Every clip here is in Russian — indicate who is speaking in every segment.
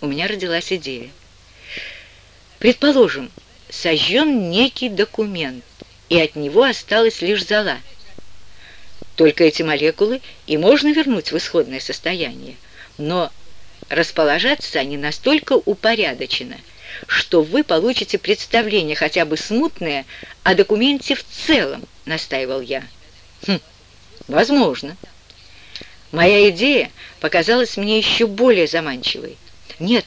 Speaker 1: у меня родилась идея. Предположим, сожжен некий документ, и от него осталась лишь зола. Только эти молекулы и можно вернуть в исходное состояние. Но расположатся они настолько упорядоченно, что вы получите представление, хотя бы смутное, о документе в целом, настаивал я. Хм, возможно. Моя идея показалась мне еще более заманчивой. Нет,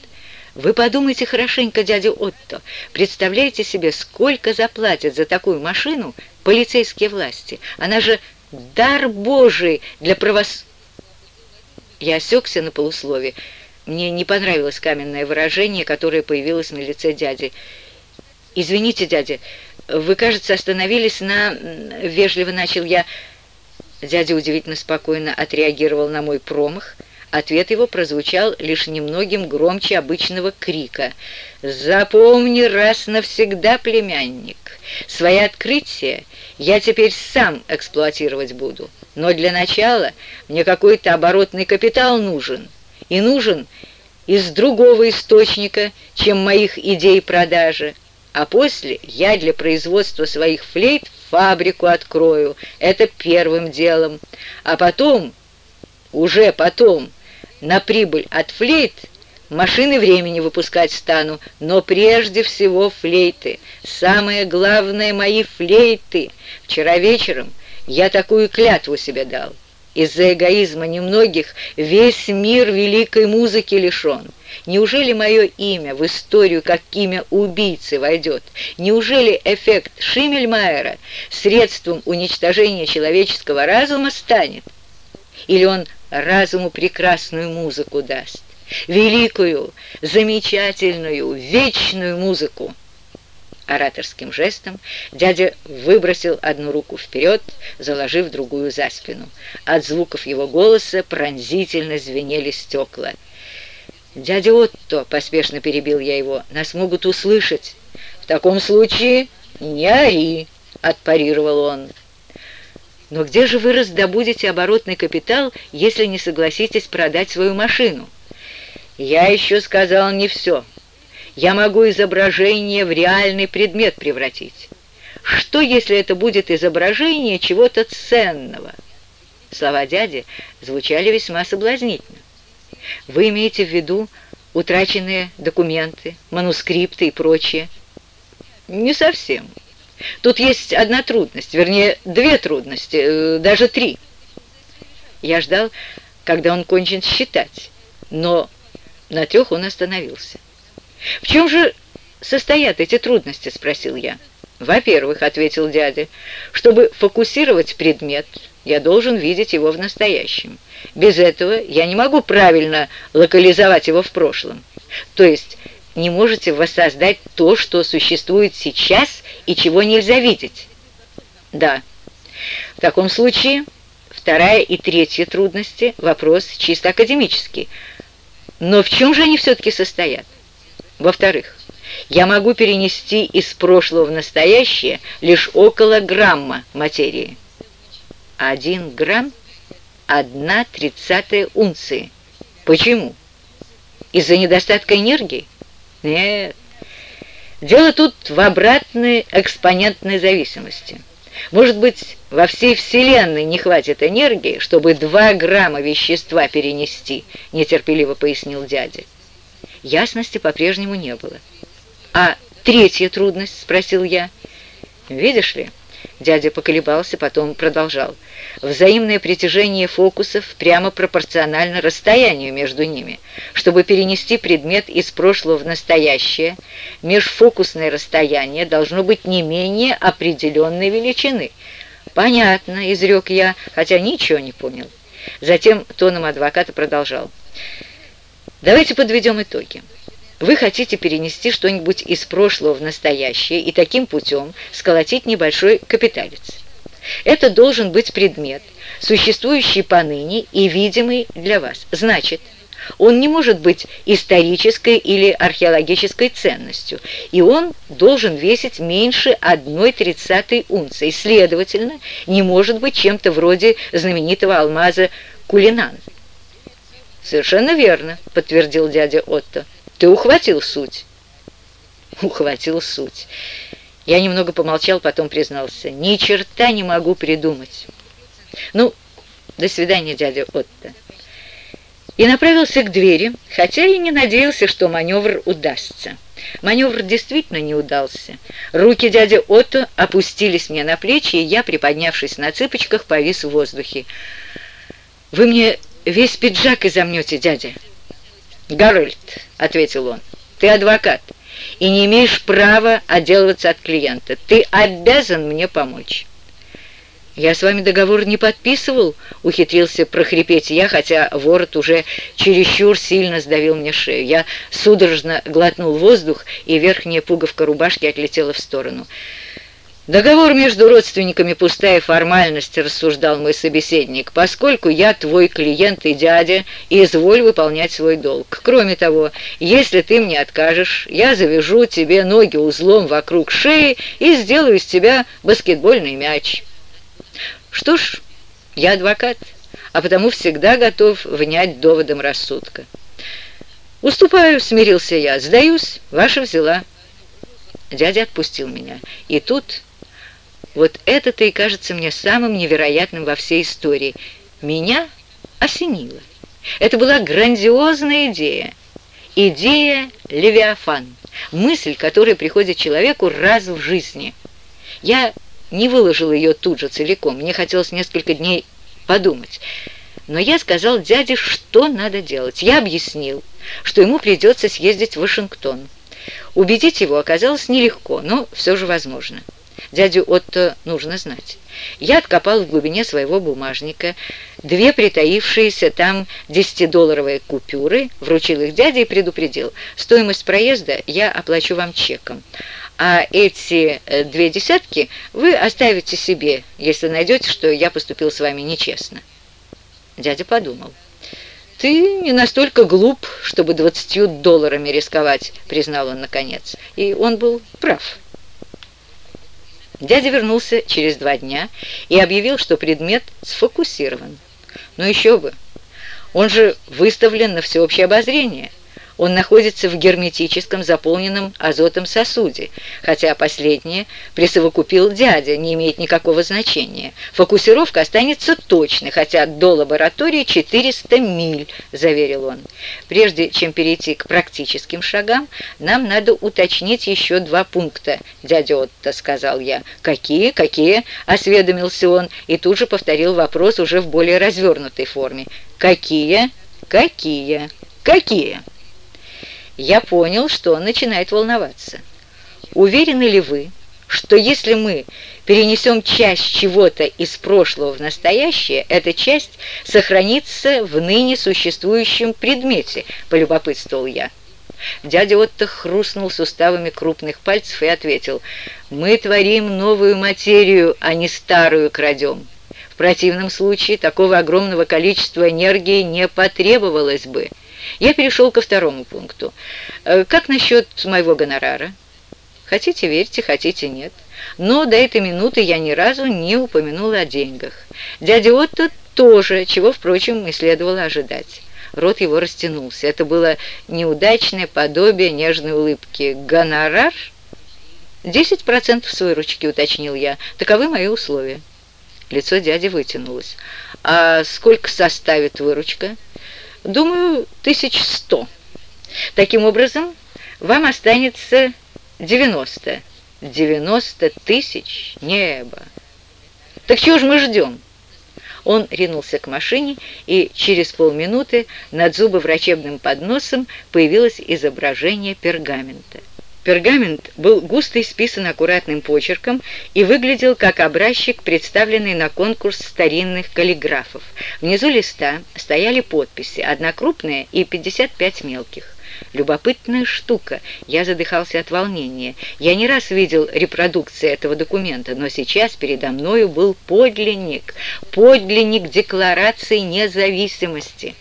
Speaker 1: вы подумайте хорошенько, дядя Отто. Представляете себе, сколько заплатят за такую машину полицейские власти? Она же дар Божий для правос... Я осекся на полуслове. Мне не понравилось каменное выражение, которое появилось на лице дяди. «Извините, дядя, вы, кажется, остановились на...» Вежливо начал я. Дядя удивительно спокойно отреагировал на мой промах. Ответ его прозвучал лишь немногим громче обычного крика. «Запомни раз навсегда, племянник, свои открытия я теперь сам эксплуатировать буду, но для начала мне какой-то оборотный капитал нужен, и нужен из другого источника, чем моих идей продажи, а после я для производства своих флейт фабрику открою, это первым делом, а потом, уже потом, на прибыль от флейт машины времени выпускать стану, но прежде всего флейты. Самое главное — мои флейты. Вчера вечером я такую клятву себе дал. Из-за эгоизма немногих весь мир великой музыки лишен. Неужели мое имя в историю как имя убийцы войдет? Неужели эффект Шиммельмайера средством уничтожения человеческого разума станет? Или он разуму прекрасную музыку даст? Великую, замечательную, вечную музыку? Ораторским жестом дядя выбросил одну руку вперед, заложив другую за спину. От звуков его голоса пронзительно звенели стекла. «Дядя Отто!» — поспешно перебил я его. «Нас могут услышать!» «В таком случае не ори!» — отпарировал он. «Но где же вы раздобудете оборотный капитал, если не согласитесь продать свою машину?» «Я еще сказал не все!» Я могу изображение в реальный предмет превратить. Что, если это будет изображение чего-то ценного? Слова дяди звучали весьма соблазнительно. Вы имеете в виду утраченные документы, манускрипты и прочее? Не совсем. Тут есть одна трудность, вернее, две трудности, э, даже три. Я ждал, когда он кончит считать, но на трех он остановился. «В чем же состоят эти трудности?» — спросил я. «Во-первых, — ответил дядя, — чтобы фокусировать предмет, я должен видеть его в настоящем. Без этого я не могу правильно локализовать его в прошлом. То есть не можете воссоздать то, что существует сейчас и чего нельзя видеть?» «Да. В таком случае вторая и третья трудности — вопрос чисто академический. Но в чем же они все-таки состоят?» Во-вторых, я могу перенести из прошлого в настоящее лишь около грамма материи. Один грамм – одна тридцатая унции. Почему? Из-за недостатка энергии? Нет. Дело тут в обратной экспонентной зависимости. Может быть, во всей Вселенной не хватит энергии, чтобы два грамма вещества перенести, нетерпеливо пояснил дядя. Ясности по-прежнему не было. «А третья трудность?» — спросил я. «Видишь ли?» — дядя поколебался, потом продолжал. «Взаимное притяжение фокусов прямо пропорционально расстоянию между ними. Чтобы перенести предмет из прошлого в настоящее, межфокусное расстояние должно быть не менее определенной величины». «Понятно», — изрек я, хотя ничего не понял. Затем тоном адвоката продолжал. Давайте подведем итоги. Вы хотите перенести что-нибудь из прошлого в настоящее и таким путем сколотить небольшой капиталец. Это должен быть предмет, существующий поныне и видимый для вас. Значит, он не может быть исторической или археологической ценностью, и он должен весить меньше одной тридцатой унции, следовательно, не может быть чем-то вроде знаменитого алмаза Кулинан. «Совершенно верно», — подтвердил дядя Отто. Ты ухватил суть?» «Ухватил суть». Я немного помолчал, потом признался. «Ни черта не могу придумать». «Ну, до свидания, дядя Отто». И направился к двери, хотя и не надеялся, что маневр удастся. Маневр действительно не удался. Руки дяди Отто опустились мне на плечи, и я, приподнявшись на цыпочках, повис в воздухе. «Вы мне весь пиджак изомнете, дядя?» «Гарольд», — ответил он, — «ты адвокат и не имеешь права отделываться от клиента. Ты обязан мне помочь». «Я с вами договор не подписывал», — ухитрился прохрипеть я, хотя ворот уже чересчур сильно сдавил мне шею. Я судорожно глотнул воздух, и верхняя пуговка рубашки отлетела в сторону. «Договор между родственниками — пустая формальность», — рассуждал мой собеседник, «поскольку я твой клиент и дядя, изволь выполнять свой долг. Кроме того, если ты мне откажешь, я завяжу тебе ноги узлом вокруг шеи и сделаю из тебя баскетбольный мяч». Что ж, я адвокат, а потому всегда готов внять доводом рассудка. «Уступаю», — смирился я, — «сдаюсь, ваша взяла». Дядя отпустил меня, и тут... Вот это-то и кажется мне самым невероятным во всей истории. Меня осенило. Это была грандиозная идея. Идея Левиафан. Мысль, которая приходит человеку раз в жизни. Я не выложил ее тут же целиком. Мне хотелось несколько дней подумать. Но я сказал дяде, что надо делать. Я объяснил, что ему придется съездить в Вашингтон. Убедить его оказалось нелегко, но все же возможно. Дядю Отто нужно знать. Я откопал в глубине своего бумажника две притаившиеся там десятидолларовые купюры, вручил их дяде и предупредил. Стоимость проезда я оплачу вам чеком а эти э, две десятки вы оставите себе, если найдете, что я поступил с вами нечестно». Дядя подумал. «Ты не настолько глуп, чтобы двадцатью долларами рисковать», — признал он наконец. И он был прав. Дядя вернулся через два дня и объявил, что предмет сфокусирован. Но еще бы, он же выставлен на всеобщее обозрение. Он находится в герметическом заполненном азотом сосуде, хотя последнее присовокупил дядя, не имеет никакого значения. Фокусировка останется точной, хотя до лаборатории 400 миль, заверил он. Прежде чем перейти к практическим шагам, нам надо уточнить еще два пункта, дядя Отто, сказал я. Какие, какие? осведомился он и тут же повторил вопрос уже в более развернутой форме. Какие? Какие? Какие? Я понял, что он начинает волноваться. Уверены ли вы, что если мы перенесем часть чего-то из прошлого в настоящее, эта часть сохранится в ныне существующем предмете, полюбопытствовал я. Дядя Отто хрустнул суставами крупных пальцев и ответил, «Мы творим новую материю, а не старую крадем. В противном случае такого огромного количества энергии не потребовалось бы». Я перешел ко второму пункту. Э, как насчет моего гонорара? Хотите верьте, хотите нет. Но до этой минуты я ни разу не упомянула о деньгах. Дядя Отто тоже, чего, впрочем, и следовало ожидать. Рот его растянулся. Это было неудачное подобие нежной улыбки. «Гонорар?» «Десять процентов с выручки», — уточнил я. «Таковы мои условия». Лицо дяди вытянулось. «А сколько составит выручка?» Думаю, тысяч сто. Таким образом, вам останется девяносто. Девяносто тысяч небо. Так чего же мы ждем? Он ринулся к машине, и через полминуты над зубоврачебным подносом появилось изображение пергамента. Пергамент был густо исписан аккуратным почерком и выглядел как образчик, представленный на конкурс старинных каллиграфов. Внизу листа стояли подписи, одна крупная и 55 мелких. Любопытная штука. Я задыхался от волнения. Я не раз видел репродукции этого документа, но сейчас передо мною был подлинник. Подлинник Декларации независимости.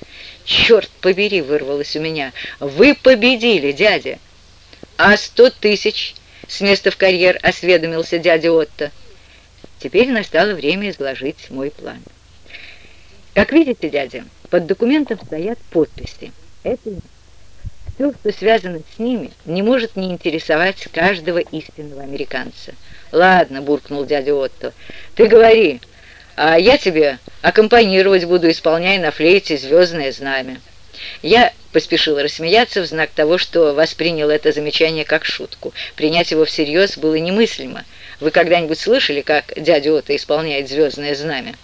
Speaker 1: «Черт побери!» — вырвалось у меня. «Вы победили, дядя!» «А сто тысяч?» — с места в карьер осведомился дядя Отто. Теперь настало время изложить мой план. Как видите, дядя, под документом стоят подписи. Это Все, что связано с ними, не может не интересовать каждого истинного американца. «Ладно», — буркнул дядя Отто, — «ты говори, а я тебе аккомпанировать буду, исполняя на флейте «Звездное знамя». Я поспешил рассмеяться в знак того, что воспринял это замечание как шутку. Принять его всерьез было немыслимо. Вы когда-нибудь слышали, как дядя Отто исполняет «Звездное знамя»?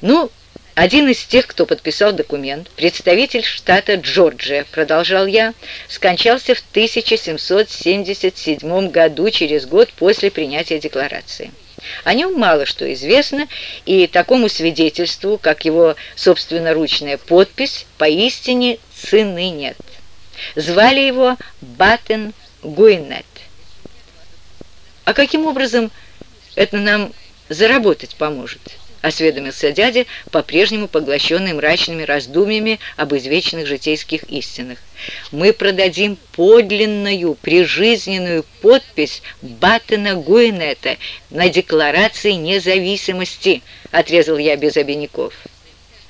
Speaker 1: Ну, один из тех, кто подписал документ, представитель штата Джорджия, продолжал я, скончался в 1777 году, через год после принятия декларации. О нем мало что известно, и такому свидетельству, как его собственноручная подпись, поистине цены нет. Звали его Баттен Гуинет. А каким образом это нам заработать поможет? Осведомился дядя, по-прежнему поглощенный мрачными раздумьями об извечных житейских истинах. «Мы продадим подлинную прижизненную подпись Баттена Гуинета на Декларации независимости», — отрезал я без обиняков.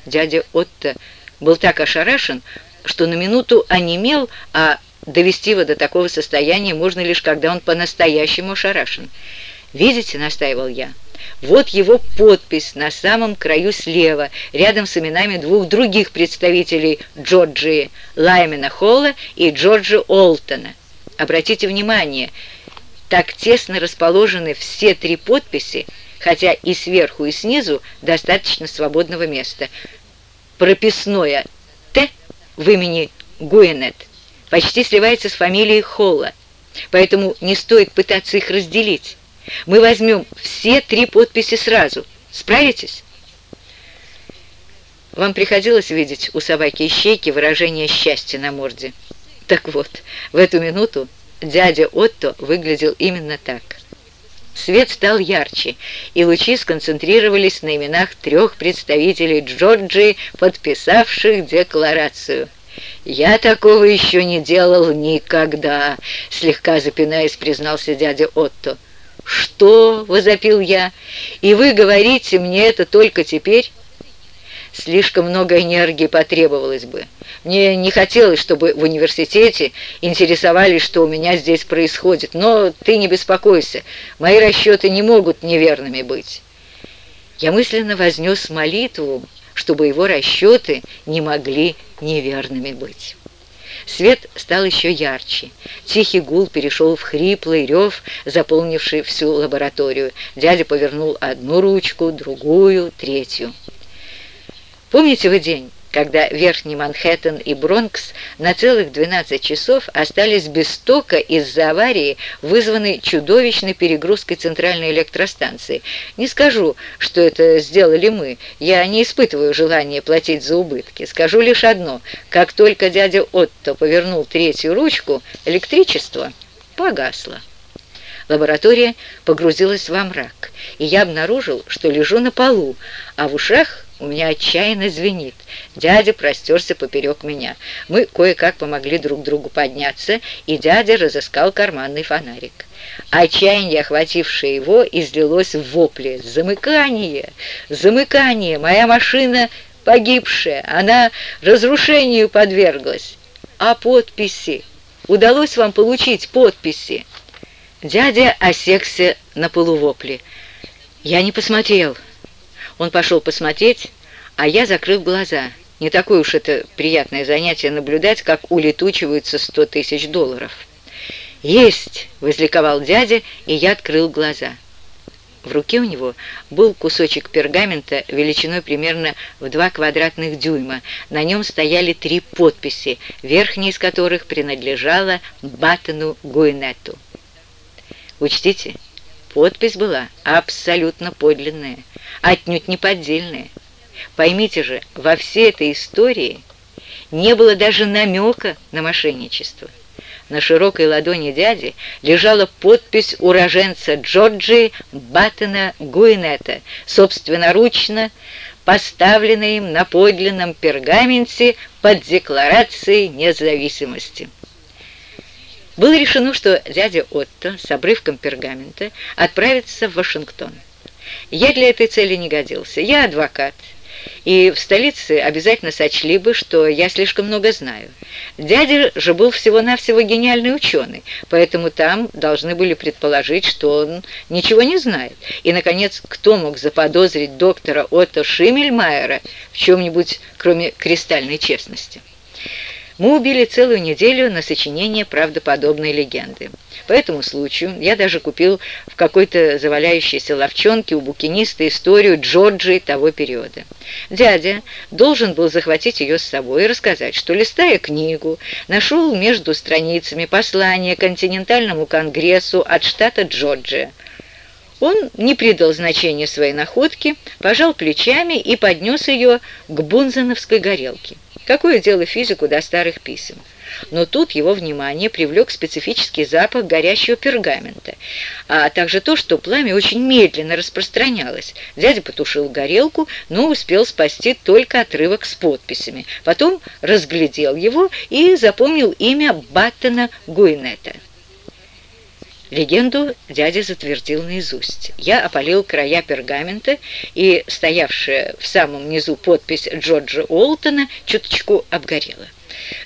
Speaker 1: Дядя Отто был так ошарашен, что на минуту онемел, а довести его до такого состояния можно лишь, когда он по-настоящему ошарашен. «Видите», — настаивал я, — вот его подпись на самом краю слева, рядом с именами двух других представителей Джорджии, Лаймена Холла и Джорджа Олтона. Обратите внимание, так тесно расположены все три подписи, хотя и сверху, и снизу достаточно свободного места. Прописное «Т» в имени Гуэнет почти сливается с фамилией Холла, поэтому не стоит пытаться их разделить. Мы возьмем все три подписи сразу. Справитесь? Вам приходилось видеть у собаки ищейки выражение счастья на морде? Так вот, в эту минуту дядя Отто выглядел именно так. Свет стал ярче, и лучи сконцентрировались на именах трех представителей Джорджии, подписавших декларацию. «Я такого еще не делал никогда», — слегка запинаясь, признался дядя Отто. «Что?» — возопил я. «И вы говорите мне это только теперь?» Слишком много энергии потребовалось бы. Мне не хотелось, чтобы в университете интересовались, что у меня здесь происходит. Но ты не беспокойся, мои расчеты не могут неверными быть. Я мысленно вознес молитву, чтобы его расчеты не могли неверными быть. Свет стал еще ярче. Тихий гул перешел в хриплый рев, заполнивший всю лабораторию. Дядя повернул одну ручку, другую, третью. «Помните вы день?» Когда Верхний Манхэттен и Бронкс на целых 12 часов остались без тока из-за аварии, вызванной чудовищной перегрузкой центральной электростанции. Не скажу, что это сделали мы, я не испытываю желания платить за убытки. Скажу лишь одно, как только дядя Отто повернул третью ручку, электричество погасло. Лаборатория погрузилась во мрак, и я обнаружил, что лежу на полу, а в ушах у меня отчаянно звенит. Дядя простерся поперек меня. Мы кое-как помогли друг другу подняться, и дядя разыскал карманный фонарик. Отчаяние, охватившее его, излилось в вопли. «Замыкание! Замыкание! Моя машина погибшая! Она разрушению подверглась!» «А подписи? Удалось вам получить подписи?» Дядя осекся на полувопле. «Я не посмотрел». Он пошел посмотреть, а я закрыл глаза. Не такое уж это приятное занятие наблюдать, как улетучиваются сто тысяч долларов. «Есть!» — возликовал дядя, и я открыл глаза. В руке у него был кусочек пергамента величиной примерно в два квадратных дюйма. На нем стояли три подписи, верхняя из которых принадлежала Баттону Гуинету. Учтите, подпись была абсолютно подлинная отнюдь не поддельные. Поймите же, во всей этой истории не было даже намека на мошенничество. На широкой ладони дяди лежала подпись уроженца Джорджии Баттена Гуинета, собственноручно поставленная им на подлинном пергаменте под декларацией независимости. Было решено, что дядя Отто с обрывком пергамента отправится в Вашингтон. Я для этой цели не годился. Я адвокат. и в столице обязательно сочли бы, что я слишком много знаю. Дядя же был всего-навсего гениальный ученый, поэтому там должны были предположить, что он ничего не знает. И, наконец, кто мог заподозрить доктора Отто Шиммельмайера в чем-нибудь, кроме кристальной честности? Мы убили целую неделю на сочинение правдоподобной легенды. По этому случаю я даже купил в какой-то заваляющейся ловчонке у букиниста историю Джорджии того периода. Дядя должен был захватить ее с собой и рассказать, что, листая книгу, нашел между страницами послание континентальному конгрессу от штата Джорджия. Он не придал значения своей находке, пожал плечами и поднес ее к бунзеновской горелке. Какое дело физику до старых писем? Но тут его внимание привлек специфический запах горящего пергамента, а также то, что пламя очень медленно распространялось. Дядя потушил горелку, но успел спасти только отрывок с подписями. Потом разглядел его и запомнил имя Баттона Гуинета. Легенду дядя затвердил наизусть. Я опалил края пергамента, и стоявшая в самом низу подпись Джорджа Уолтона чуточку обгорела.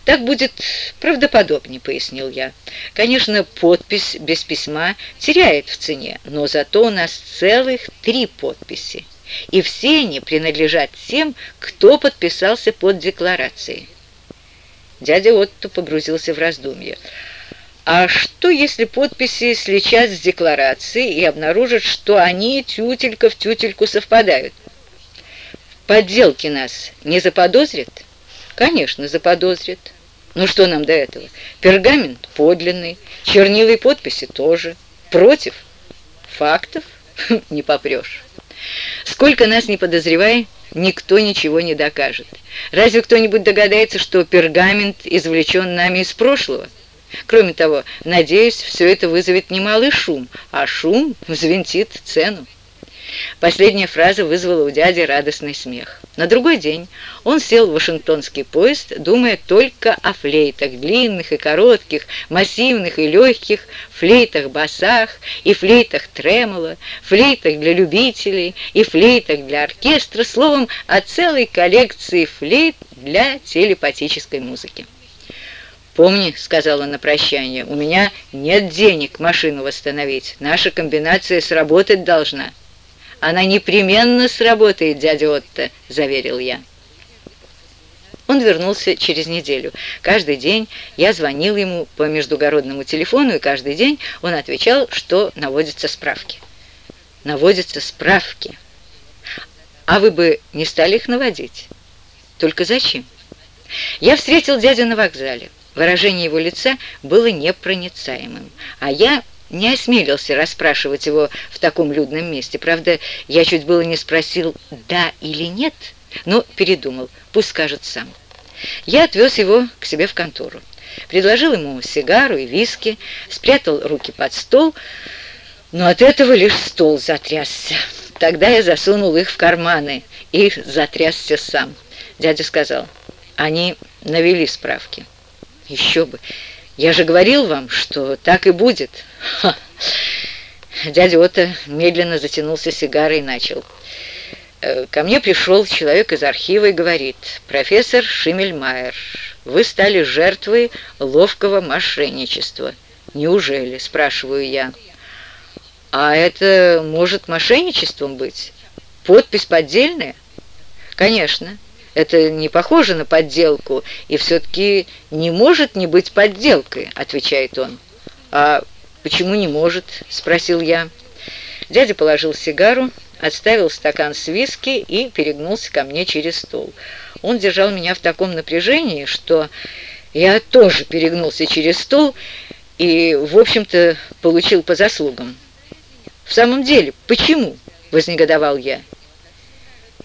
Speaker 1: «Так будет правдоподобнее», — пояснил я. «Конечно, подпись без письма теряет в цене, но зато у нас целых три подписи, и все они принадлежат тем, кто подписался под декларацией». Дядя Отто погрузился в раздумье. А что, если подписи сличат с декларацией и обнаружат, что они тютелька в тютельку совпадают? Подделки нас не заподозрят? Конечно, заподозрят. Ну что нам до этого? Пергамент подлинный, чернила и подписи тоже. Против? Фактов? Не попрешь. Сколько нас не подозревай, никто ничего не докажет. Разве кто-нибудь догадается, что пергамент извлечен нами из прошлого? Кроме того, надеюсь, все это вызовет немалый шум, а шум взвинтит цену. Последняя фраза вызвала у дяди радостный смех. На другой день он сел в вашингтонский поезд, думая только о флейтах, длинных и коротких, массивных и легких, флейтах-басах и флейтах-тремоло, флейтах для любителей и флейтах для оркестра, словом, о целой коллекции флейт для телепатической музыки. «Помни», — сказала на прощание, — «у меня нет денег машину восстановить. Наша комбинация сработать должна». «Она непременно сработает, дядя Отто», — заверил я. Он вернулся через неделю. Каждый день я звонил ему по междугородному телефону, и каждый день он отвечал, что наводятся справки. Наводятся справки. А вы бы не стали их наводить? Только зачем? Я встретил дядю на вокзале. Выражение его лица было непроницаемым, а я не осмелился расспрашивать его в таком людном месте. Правда, я чуть было не спросил «да» или «нет», но передумал, пусть скажет сам. Я отвез его к себе в контору. Предложил ему сигару и виски, спрятал руки под стол, но от этого лишь стол затрясся. Тогда я засунул их в карманы и затрясся сам. Дядя сказал, они навели справки. Еще бы. Я же говорил вам, что так и будет. Ха. Дядя Ота медленно затянулся сигарой и начал. Э, ко мне пришел человек из архива и говорит, «Профессор Шимельмайер, вы стали жертвой ловкого мошенничества». «Неужели?» – спрашиваю я. «А это может мошенничеством быть? Подпись поддельная?» «Конечно. Это не похоже на подделку, и все-таки не может не быть подделкой», — отвечает он. «А почему не может?» — спросил я. Дядя положил сигару, отставил стакан с виски и перегнулся ко мне через стол. Он держал меня в таком напряжении, что я тоже перегнулся через стол и, в общем-то, получил по заслугам. «В самом деле, почему?» — вознегодовал я.